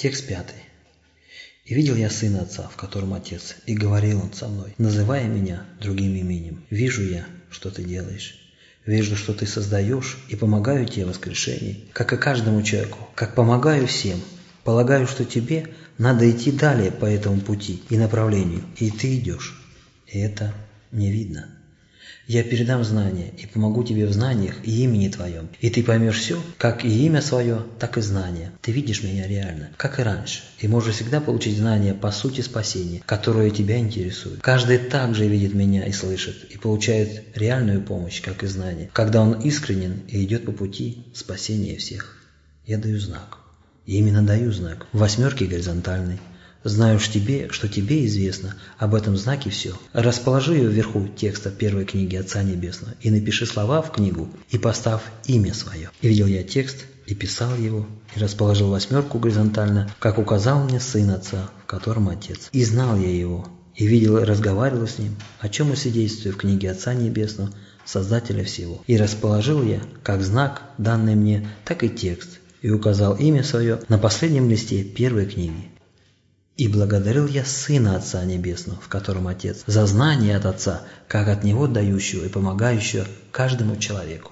Текст пятый. «И видел я Сына Отца, в котором Отец, и говорил Он со мной, называя меня другим именем. Вижу я, что ты делаешь. Вижу, что ты создаешь, и помогаю тебе в воскрешении, как и каждому человеку, как помогаю всем. Полагаю, что тебе надо идти далее по этому пути и направлению, и ты идешь. И это мне видно». Я передам знания и помогу тебе в знаниях и имени твоем. И ты поймешь все, как и имя свое, так и знания. Ты видишь меня реально, как и раньше. И можешь всегда получить знания по сути спасения, которое тебя интересует. Каждый также видит меня и слышит, и получает реальную помощь, как и знания, когда он искренен и идет по пути спасения всех. Я даю знак. И именно даю знак. В восьмерке горизонтальной. Знаешь тебе, что тебе известно, об этом знаке все. Расположи ее вверху текста первой книги Отца Небесного и напиши слова в книгу и поставь имя свое. И видел я текст, и писал его, и расположил восьмерку горизонтально, как указал мне сын Отца, в котором Отец. И знал я его, и видел и разговаривал с ним, о чем и свидетельствую в книге Отца Небесного, Создателя всего. И расположил я, как знак, данный мне, так и текст, и указал имя свое на последнем листе первой книги. И благодарил я Сына Отца Небесного, в котором Отец, за знание от Отца, как от Него дающего и помогающего каждому человеку.